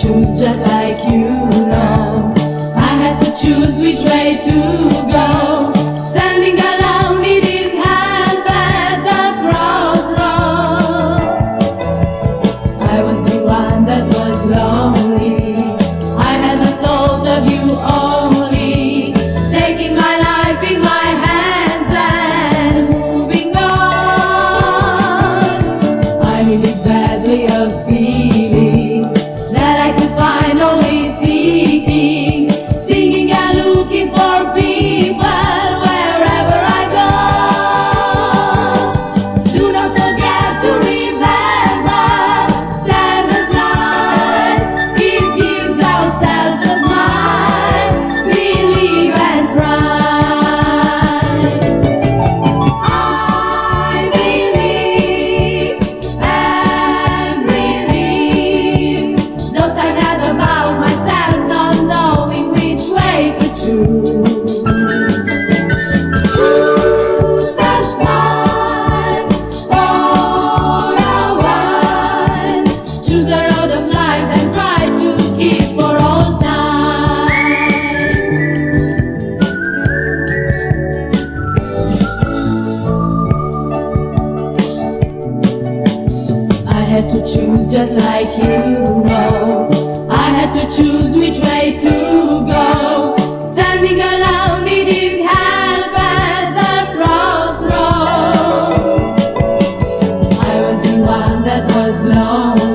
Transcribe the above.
choose just like you know. I had to choose which way to go. had to choose just like you know. I had to choose which way to go. Standing alone, needing help at the crossroads. I was the one that was lonely.